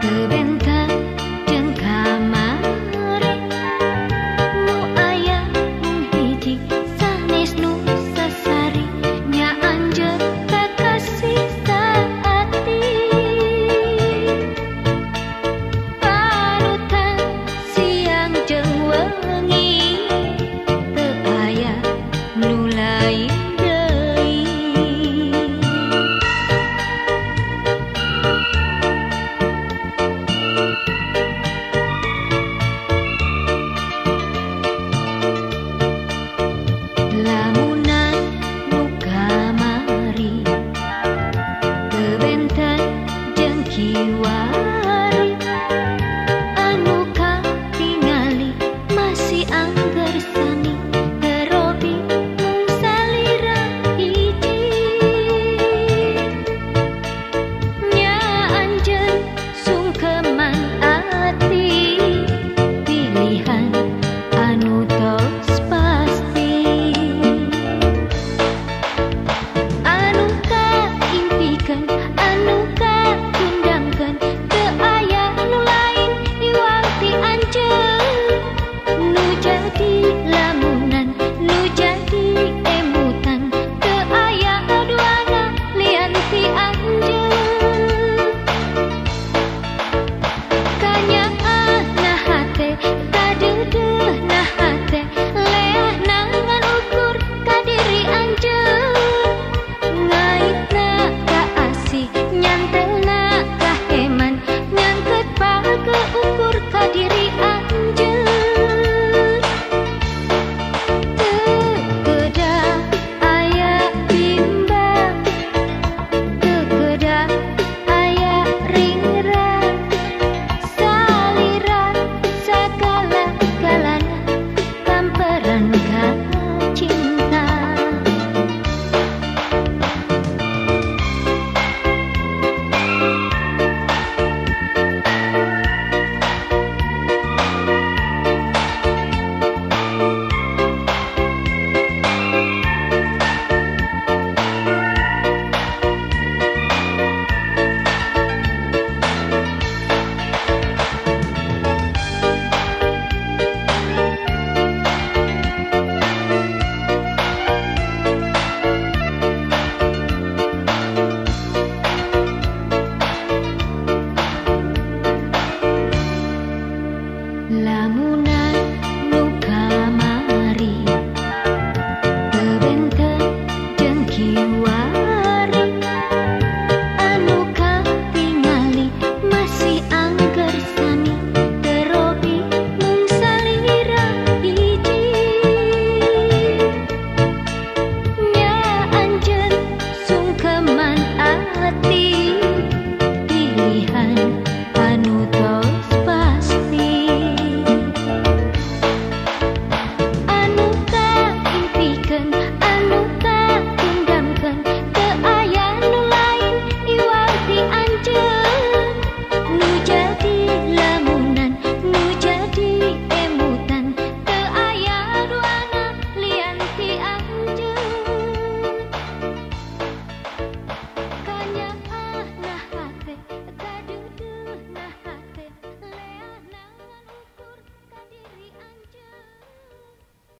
Even wild.